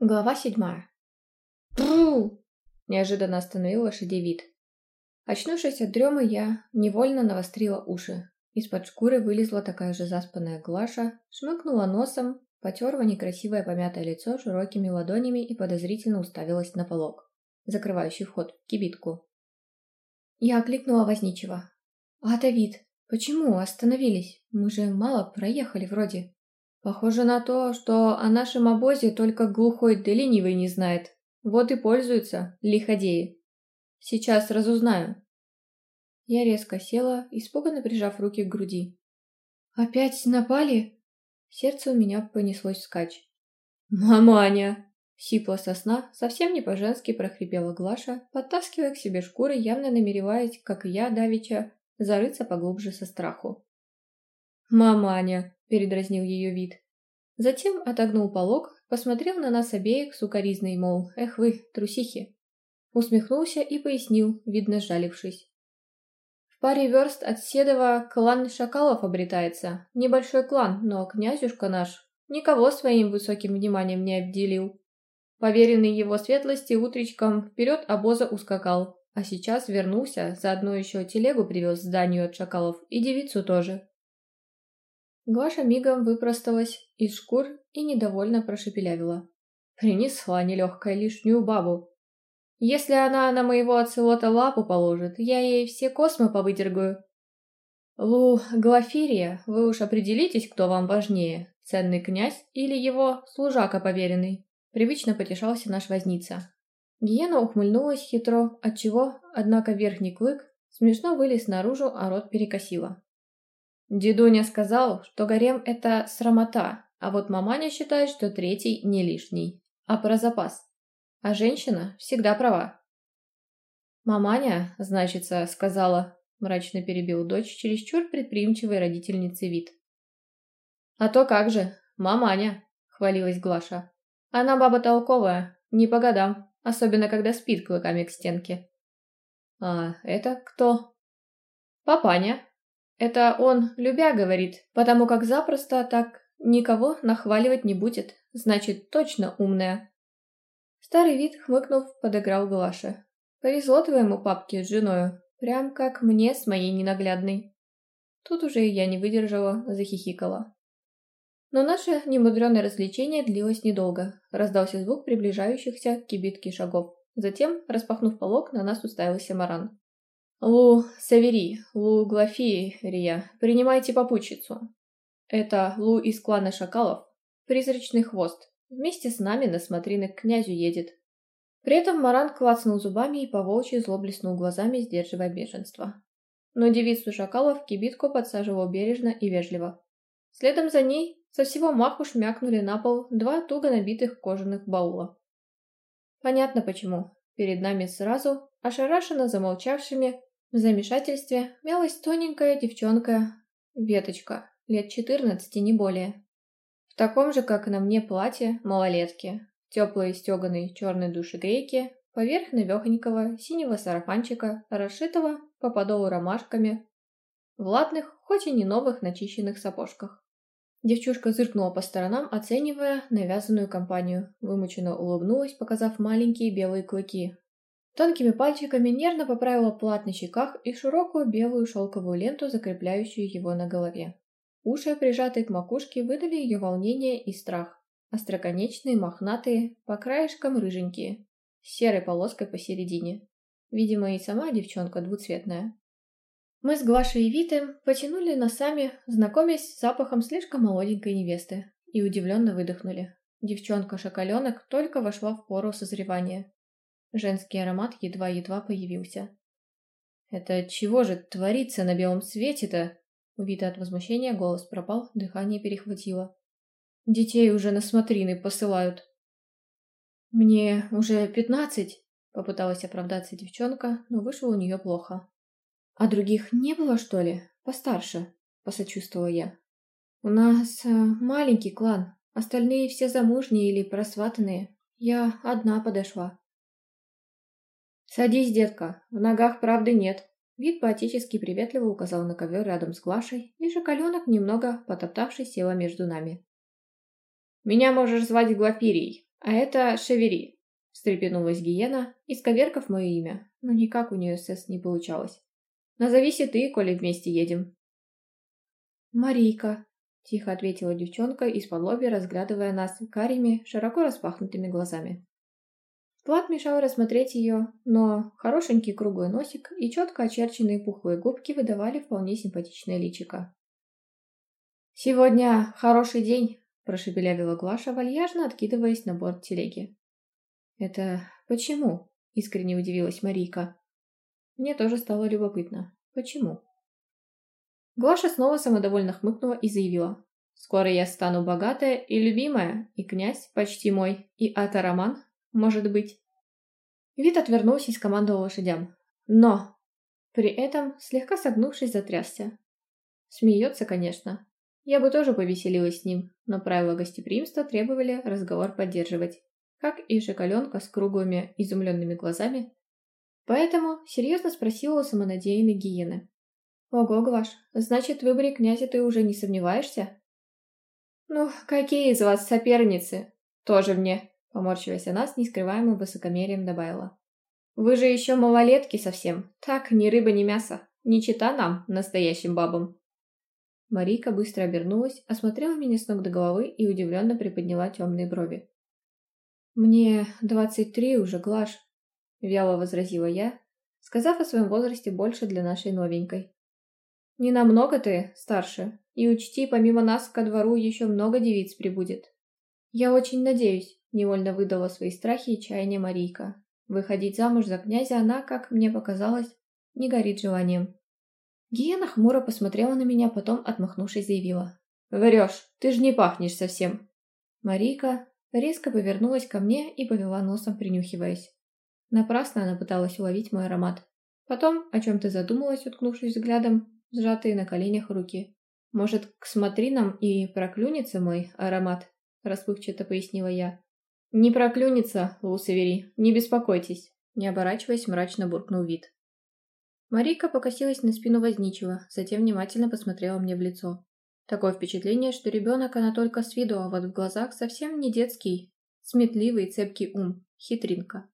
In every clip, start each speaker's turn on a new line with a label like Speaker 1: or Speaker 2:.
Speaker 1: Глава седьмая. «Бру!» – неожиданно остановил лошадей вид. Очнувшись от дремы, я невольно навострила уши. Из-под шкуры вылезла такая же заспанная Глаша, шмыкнула носом, потерла некрасивое помятое лицо широкими ладонями и подозрительно уставилась на полог, закрывающий вход в кибитку. Я окликнула возничего. «А, Давид, почему остановились? Мы же мало проехали вроде». Похоже на то, что о нашем обозе только глухой да ленивый не знает. Вот и пользуются лиходеи. Сейчас разузнаю. Я резко села, испуганно прижав руки к груди. «Опять напали?» Сердце у меня понеслось скач. «Маманя!» Сипла сосна, совсем не по-женски прохрипела Глаша, подтаскивая к себе шкуры, явно намереваясь, как и я, давеча, зарыться поглубже со страху. «Маманя!» – передразнил ее вид. Затем отогнул полог, посмотрел на нас обеих с укоризной, мол, «Эх вы, трусихи!» Усмехнулся и пояснил, видно жалившись. В паре верст от Седова клан Шакалов обретается. Небольшой клан, но князюшка наш никого своим высоким вниманием не обделил. Поверенный его светлости утречком вперед обоза ускакал, а сейчас вернулся, заодно еще телегу привез зданию от Шакалов и девицу тоже. Глаша мигом выпросталась из шкур и недовольно прошепелявила. Принесла нелегкая лишнюю бабу. Если она на моего оцелота лапу положит, я ей все космы повыдергаю. Лу, Глафирия, вы уж определитесь, кто вам важнее, ценный князь или его служака поверенный. Привычно потешался наш возница. Гиена ухмыльнулась хитро, отчего, однако, верхний клык смешно вылез наружу, а рот перекосила. Дедуня сказал, что гарем – это срамота, а вот маманя считает, что третий не лишний, а про запас. А женщина всегда права. «Маманя, значится, сказала», – мрачно перебил дочь чересчур предприимчивой родительницы вид. «А то как же, маманя», – хвалилась Глаша. «Она баба толковая, не по годам, особенно когда спит клыками к стенке». «А это кто?» «Папаня», это он, любя, говорит, потому как запросто так никого нахваливать не будет, значит, точно умная. Старый вид, хмыкнув, подыграл Глаша. Повезло твоему папке с женою, прям как мне с моей ненаглядной. Тут уже я не выдержала, захихикала. Но наше немудреное развлечение длилось недолго. Раздался звук приближающихся к кибитке шагов. Затем, распахнув полок, на нас уставился Маран. «Лу Савери, Лу Глафирия, принимайте попутчицу». Это Лу из клана шакалов, призрачный хвост. Вместе с нами на смотрины к князю едет. При этом Маран клацнул зубами и по волчьи зло блеснул глазами, сдерживая бешенство. Но девицу шакалов кибитку подсаживал бережно и вежливо. Следом за ней со всего маху шмякнули на пол два туго набитых кожаных баула. Понятно почему. Перед нами сразу, ошарашенно замолчавшими, в замешательстве мялась тоненькая девчонка, веточка, лет 14 не более. В таком же, как и на мне, платье малолетки, теплые стеганые черной душегрейки, поверх навехонького синего сарафанчика, расшитого по подолу ромашками, в латных, хоть и не новых, начищенных сапожках. Девчушка зыркнула по сторонам, оценивая навязанную компанию, вымученно улыбнулась, показав маленькие белые клыки, Тонкими пальчиками нервно поправила плат на щеках и широкую белую шелковую ленту, закрепляющую его на голове. Уши, прижатые к макушке, выдали ее волнение и страх. Остроконечные, мохнатые, по краешкам рыженькие, с серой полоской посередине. Видимо, и сама девчонка двуцветная. Мы с Глашей и Витым потянули носами, знакомясь с запахом слишком молоденькой невесты, и удивленно выдохнули. Девчонка-шоколенок только вошла в пору созревания. Женский аромат едва-едва появился. «Это чего же творится на белом свете-то?» Убито от возмущения, голос пропал, дыхание перехватило. «Детей уже на смотрины посылают». «Мне уже пятнадцать», — попыталась оправдаться девчонка, но вышло у нее плохо. «А других не было, что ли? Постарше?» — посочувствовала я. «У нас э, маленький клан, остальные все замужние или просватанные. Я одна подошла». «Садись, детка, в ногах правды нет». Вид поотечески приветливо указал на ковер рядом с Глашей, и шоколенок, немного потоптавшись, села между нами. «Меня можешь звать Глафирией, а это Шевери», — встрепенулась Гиена, исковеркав мое имя, но никак у нее сэс не получалось. «Назовись и ты, коли вместе едем». «Марийка», — тихо ответила девчонка из-под разглядывая нас карими, широко распахнутыми глазами. Плат мешал рассмотреть ее, но хорошенький круглый носик и четко очерченные пухлые губки выдавали вполне симпатичное личико. «Сегодня хороший день», – прошепелявила Глаша, вальяжно откидываясь на борт телеги. «Это почему?» – искренне удивилась Марийка. Мне тоже стало любопытно. Почему? Глаша снова самодовольно хмыкнула и заявила. «Скоро я стану богатая и любимая, и князь почти мой, и Ата Роман может быть. Вид отвернулся и скомандовал лошадям. Но! При этом, слегка согнувшись, затрясся. Смеется, конечно. Я бы тоже повеселилась с ним, но правила гостеприимства требовали разговор поддерживать, как и шоколенка с круглыми, изумленными глазами. Поэтому серьезно спросила у самонадеянной гиены. «Ого, Глаш, значит, в выборе князя ты уже не сомневаешься?» «Ну, какие из вас соперницы? Тоже мне!» Поморщиваясь она, с нескрываемым высокомерием добавила. «Вы же еще малолетки совсем. Так, ни рыба, ни мясо. Не чита нам, настоящим бабам». Марийка быстро обернулась, осмотрела меня с ног до головы и удивленно приподняла темные брови. «Мне двадцать три уже, Глаш», — вяло возразила я, сказав о своем возрасте больше для нашей новенькой. «Не намного ты старше, и учти, помимо нас ко двору еще много девиц прибудет. Я очень надеюсь, Невольно выдала свои страхи и чаяния Марийка. Выходить замуж за князя она, как мне показалось, не горит желанием. Гиена хмуро посмотрела на меня, потом, отмахнувшись, заявила. «Врешь, ты же не пахнешь совсем!» Марийка резко повернулась ко мне и повела носом, принюхиваясь. Напрасно она пыталась уловить мой аромат. Потом о чем-то задумалась, уткнувшись взглядом, сжатые на коленях руки. «Может, к смотринам и проклюнется мой аромат?» – расплывчато пояснила я. «Не проклюнется, Лусевери, не беспокойтесь», – не оборачиваясь, мрачно буркнул вид. Марийка покосилась на спину возничего, затем внимательно посмотрела мне в лицо. Такое впечатление, что ребенок она только с виду, а вот в глазах совсем не детский, сметливый и цепкий ум, хитринка.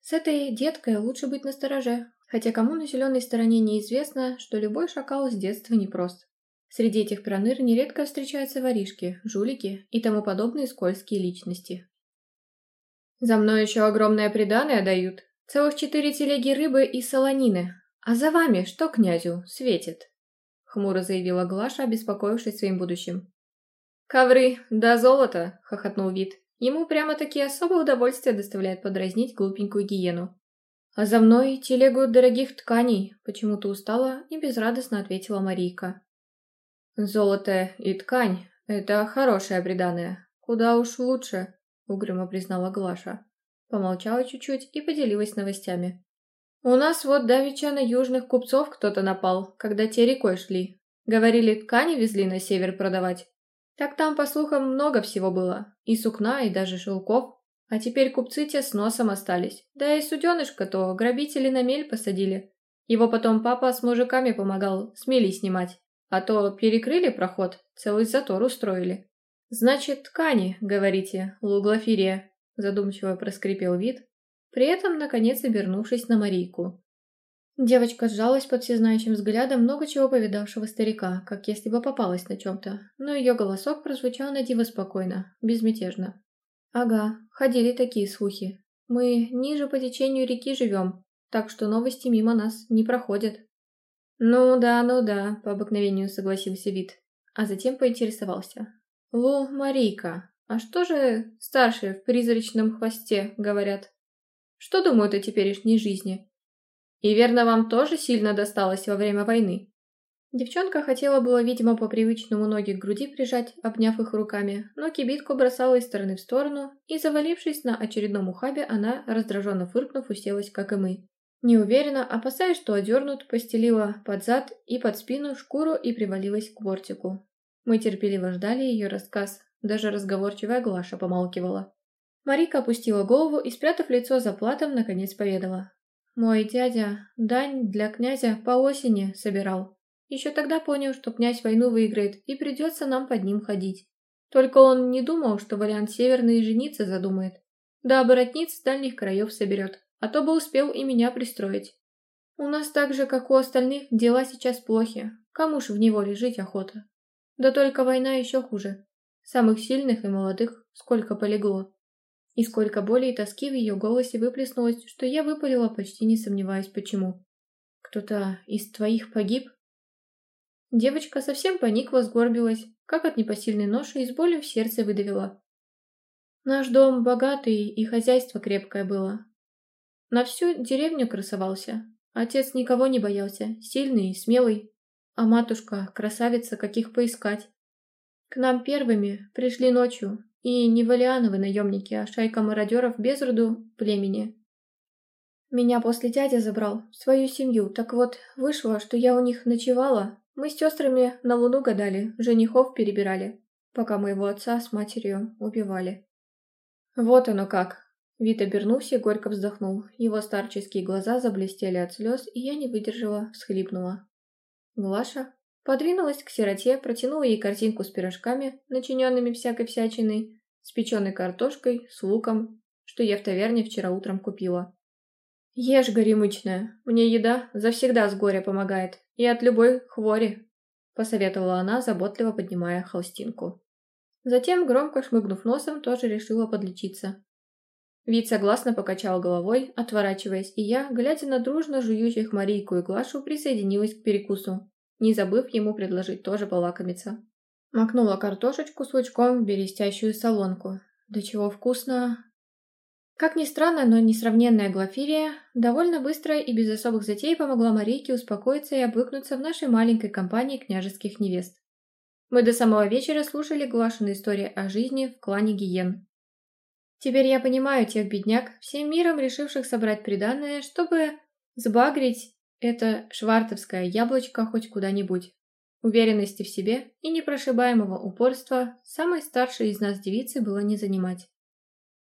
Speaker 1: С этой деткой лучше быть настороже, хотя кому на зеленой стороне неизвестно, что любой шакал с детства непрост. Среди этих проныр нередко встречаются воришки, жулики и тому подобные скользкие личности. За мной еще огромное приданое дают. Целых четыре телеги рыбы и солонины. А за вами что князю светит?» Хмуро заявила Глаша, обеспокоившись своим будущим. «Ковры, да золото!» – хохотнул вид. Ему прямо-таки особое удовольствие доставляет подразнить глупенькую гиену. «А за мной телегу дорогих тканей», – почему-то устала и безрадостно ответила Марийка. «Золото и ткань – это хорошее приданое. Куда уж лучше угрюмо признала Глаша. Помолчала чуть-чуть и поделилась новостями. «У нас вот давеча на южных купцов кто-то напал, когда те рекой шли. Говорили, ткани везли на север продавать. Так там, по слухам, много всего было. И сукна, и даже шелков. А теперь купцы те с носом остались. Да и суденышко-то грабители на мель посадили. Его потом папа с мужиками помогал смели снимать. А то перекрыли проход, целый затор устроили. «Значит, ткани, говорите, луглофирия», — задумчиво проскрипел вид, при этом, наконец, обернувшись на Марийку. Девочка сжалась под всезнающим взглядом много чего повидавшего старика, как если бы попалась на чем-то, но ее голосок прозвучал на диво спокойно, безмятежно. «Ага, ходили такие слухи. Мы ниже по течению реки живем, так что новости мимо нас не проходят». «Ну да, ну да», — по обыкновению согласился Вид, а затем поинтересовался. «Лу, Марийка, а что же старшие в призрачном хвосте говорят? Что думают о теперешней жизни? И верно, вам тоже сильно досталось во время войны?» Девчонка хотела было, видимо, по привычному ноги к груди прижать, обняв их руками, но кибитку бросала из стороны в сторону, и, завалившись на очередном ухабе, она, раздраженно фыркнув, уселась, как и мы. Неуверенно, опасаясь, что одернут, постелила под зад и под спину шкуру и привалилась к бортику. Мы терпеливо ждали ее рассказ, даже разговорчивая Глаша помалкивала. Марика опустила голову и, спрятав лицо за платом, наконец поведала. «Мой дядя дань для князя по осени собирал. Еще тогда понял, что князь войну выиграет и придется нам под ним ходить. Только он не думал, что вариант северной жениться задумает. Да оборотниц с дальних краев соберет, а то бы успел и меня пристроить. У нас так же, как у остальных, дела сейчас плохи. Кому ж в неволе жить охота?» Да только война еще хуже. Самых сильных и молодых сколько полегло. И сколько боли и тоски в ее голосе выплеснулось, что я выпалила, почти не сомневаясь, почему. «Кто-то из твоих погиб?» Девочка совсем поникла, сгорбилась, как от непосильной ноши и с болью в сердце выдавила. Наш дом богатый и хозяйство крепкое было. На всю деревню красовался. Отец никого не боялся, сильный и смелый а матушка – красавица, каких поискать. К нам первыми пришли ночью, и не Валиановы наемники, а шайка мародеров без роду племени. Меня после дядя забрал, свою семью, так вот, вышло, что я у них ночевала, мы с сестрами на луну гадали, женихов перебирали, пока моего отца с матерью убивали. Вот оно как. Вит обернулся и горько вздохнул. Его старческие глаза заблестели от слез, и я не выдержала, всхлипнула. Глаша подвинулась к сироте, протянула ей картинку с пирожками, начиненными всякой всячиной, с печеной картошкой, с луком, что я в таверне вчера утром купила. «Ешь, горемычная, мне еда завсегда с горя помогает, и от любой хвори», — посоветовала она, заботливо поднимая холстинку. Затем, громко шмыгнув носом, тоже решила подлечиться. Вид согласно покачал головой, отворачиваясь, и я, глядя на дружно жующих Марийку и Глашу, присоединилась к перекусу, не забыв ему предложить тоже полакомиться. Макнула картошечку с лучком в берестящую солонку. Да чего вкусно! Как ни странно, но несравненная Глафирия довольно быстро и без особых затей помогла Марийке успокоиться и обвыкнуться в нашей маленькой компании княжеских невест. Мы до самого вечера слушали глашенные истории о жизни в клане Гиен, Теперь я понимаю тех бедняк, всем миром решивших собрать приданное, чтобы сбагрить это швартовское яблочко хоть куда-нибудь. Уверенности в себе и непрошибаемого упорства самой старшей из нас девицы было не занимать.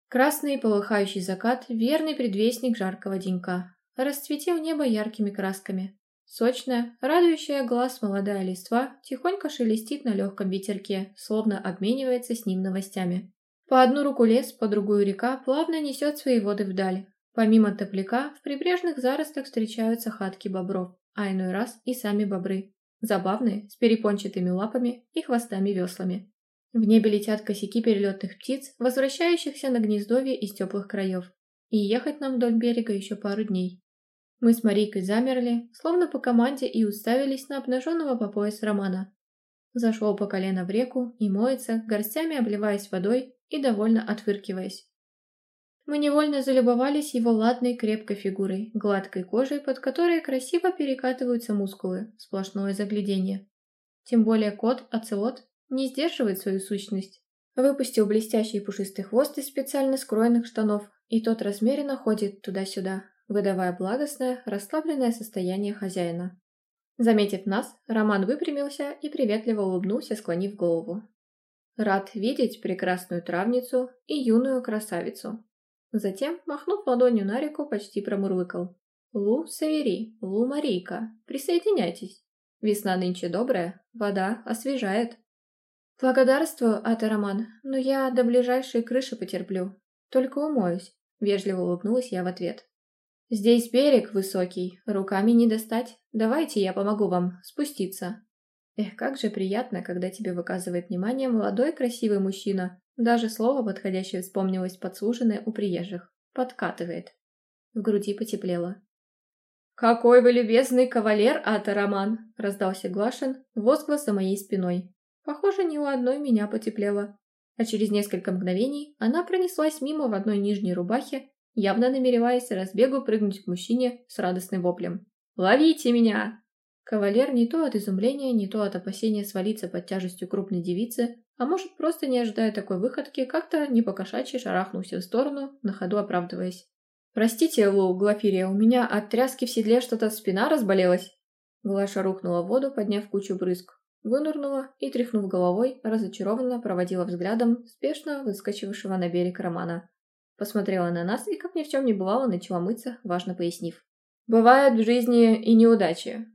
Speaker 1: Красный полыхающий закат – верный предвестник жаркого денька. Расцветил небо яркими красками. Сочная, радующая глаз молодая листва тихонько шелестит на легком ветерке, словно обменивается с ним новостями. По одну руку лес, по другую река плавно несет свои воды вдаль. Помимо топляка, в прибрежных заростах встречаются хатки бобров, а иной раз и сами бобры. Забавные, с перепончатыми лапами и хвостами-веслами. В небе летят косяки перелетных птиц, возвращающихся на гнездовье из теплых краев. И ехать нам вдоль берега еще пару дней. Мы с Марийкой замерли, словно по команде, и уставились на обнаженного по пояс Романа. Зашел по колено в реку и моется, горстями обливаясь водой, и довольно отфыркиваясь. Мы невольно залюбовались его ладной крепкой фигурой, гладкой кожей, под которой красиво перекатываются мускулы, сплошное заглядение. Тем более кот, оцелот, не сдерживает свою сущность. Выпустил блестящий пушистый хвост из специально скроенных штанов, и тот размеренно ходит туда-сюда, выдавая благостное, расслабленное состояние хозяина. Заметив нас, Роман выпрямился и приветливо улыбнулся, склонив голову. Рад видеть прекрасную травницу и юную красавицу. Затем, махнув ладонью на реку, почти промурлыкал. «Лу Савери, Лу Марийка, присоединяйтесь. Весна нынче добрая, вода освежает». «Благодарствую, Атараман, но я до ближайшей крыши потерплю. Только умоюсь», — вежливо улыбнулась я в ответ. «Здесь берег высокий, руками не достать. Давайте я помогу вам спуститься». Эх, как же приятно, когда тебе выказывает внимание молодой красивый мужчина. Даже слово подходящее вспомнилось подслуженное у приезжих. Подкатывает. В груди потеплело. «Какой вы любезный кавалер, Ата Роман!» — раздался Глашин, возглас за моей спиной. Похоже, ни у одной меня потеплело. А через несколько мгновений она пронеслась мимо в одной нижней рубахе, явно намереваясь разбегу прыгнуть к мужчине с радостным воплем. «Ловите меня!» Кавалер не то от изумления, не то от опасения свалиться под тяжестью крупной девицы, а может, просто не ожидая такой выходки, как-то не покошачьи шарахнулся в сторону, на ходу оправдываясь. «Простите, Лоу Глафирия, у меня от тряски в седле что-то спина разболелась!» Глаша рухнула в воду, подняв кучу брызг. Вынурнула и, тряхнув головой, разочарованно проводила взглядом спешно выскочившего на берег Романа. Посмотрела на нас и, как ни в чем не бывало, начала мыться, важно пояснив. «Бывают в жизни и неудачи.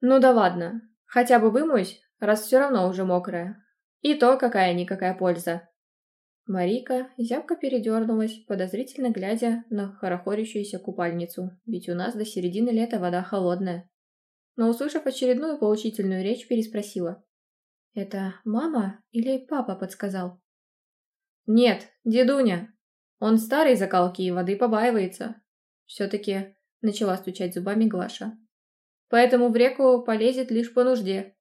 Speaker 1: Ну да ладно, хотя бы вымоюсь, раз все равно уже мокрая. И то какая-никакая польза. Марика зябко передернулась, подозрительно глядя на хорохорящуюся купальницу, ведь у нас до середины лета вода холодная. Но, услышав очередную поучительную речь, переспросила. «Это мама или папа подсказал?» «Нет, дедуня. Он старый закалки и воды побаивается». Все-таки начала стучать зубами Глаша поэтому в реку полезет лишь по нужде.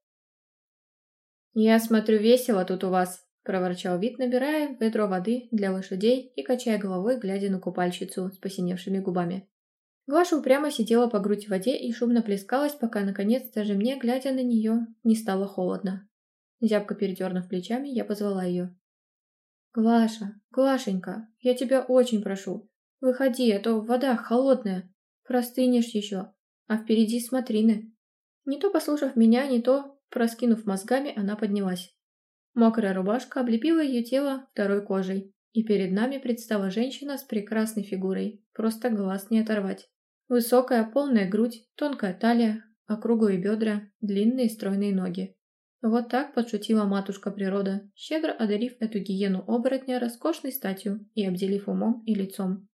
Speaker 1: «Я смотрю, весело тут у вас», – проворчал вид, набирая ведро воды для лошадей и качая головой, глядя на купальщицу с посиневшими губами. Глаша упрямо сидела по грудь в воде и шумно плескалась, пока, наконец, даже мне, глядя на нее, не стало холодно. Зябко передернув плечами, я позвала ее. «Глаша, Глашенька, я тебя очень прошу, выходи, а то вода холодная, простынешь еще». А впереди смотрины. Не то послушав меня, не то, проскинув мозгами, она поднялась. Мокрая рубашка облепила ее тело второй кожей, и перед нами предстала женщина с прекрасной фигурой, просто глаз не оторвать. Высокая, полная грудь, тонкая талия, округлые бедра, длинные стройные ноги. Вот так подшутила матушка природа, щедро одарив эту гиену оборотня роскошной статью и обделив умом и лицом.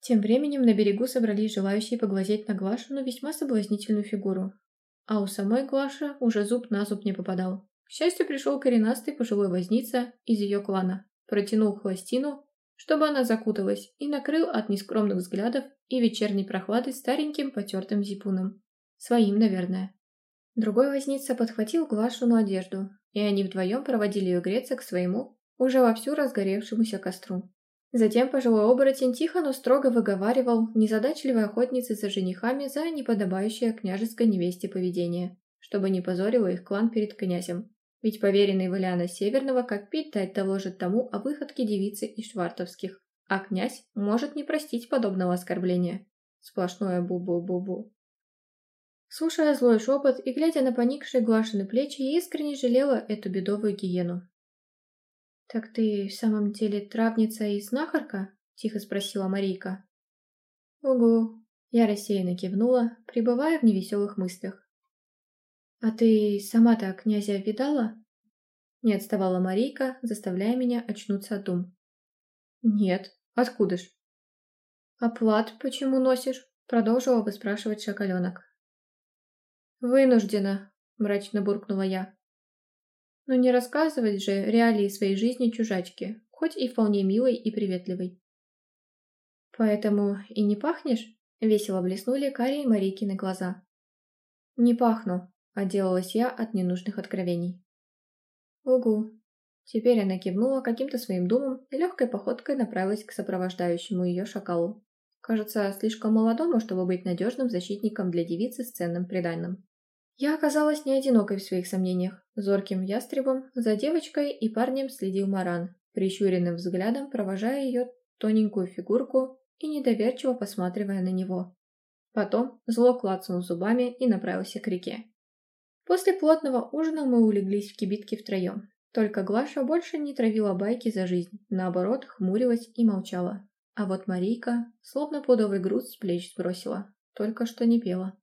Speaker 1: Тем временем на берегу собрались желающие поглазеть на Глашу, Глашину весьма соблазнительную фигуру. А у самой Глаши уже зуб на зуб не попадал. К счастью, пришел коренастый пожилой возница из ее клана, протянул хвостину, чтобы она закуталась, и накрыл от нескромных взглядов и вечерней прохлады стареньким потертым зипуном. Своим, наверное. Другой возница подхватил Глашу на одежду, и они вдвоем проводили ее греться к своему, уже вовсю разгоревшемуся костру. Затем пожилой оборотень тихо, но строго выговаривал незадачливой охотнице за женихами за неподобающее княжеской невесте поведение, чтобы не позорила их клан перед князем. Ведь поверенный Валяна Северного как пить дать доложит тому о выходке девицы из Швартовских, а князь может не простить подобного оскорбления. Сплошное бу-бу-бу-бу. Слушая злой шепот и глядя на поникшие глашены плечи, я искренне жалела эту бедовую гиену. «Так ты в самом деле травница и знахарка?» – тихо спросила Марийка. «Угу», – я рассеянно кивнула, пребывая в невеселых мыслях. «А ты сама-то князя видала?» Не отставала Марийка, заставляя меня очнуться от дум. «Нет, откуда ж?» «А плат почему носишь?» — продолжила выспрашивать шоколенок. «Вынуждена», — мрачно буркнула я. Но не рассказывать же реалии своей жизни чужачке, хоть и вполне милой и приветливой. «Поэтому и не пахнешь?» – весело блеснули карие Марикины глаза. «Не пахну», – отделалась я от ненужных откровений. «Угу». Теперь она кивнула каким-то своим думом и легкой походкой направилась к сопровождающему ее шакалу. Кажется, слишком молодому, чтобы быть надежным защитником для девицы с ценным приданным. Я оказалась не одинокой в своих сомнениях. Зорким ястребом за девочкой и парнем следил Маран, прищуренным взглядом провожая ее тоненькую фигурку и недоверчиво посматривая на него. Потом зло клацнул зубами и направился к реке. После плотного ужина мы улеглись в кибитке втроем. Только Глаша больше не травила байки за жизнь, наоборот, хмурилась и молчала. А вот Марийка, словно подовый груз с плеч сбросила, только что не пела.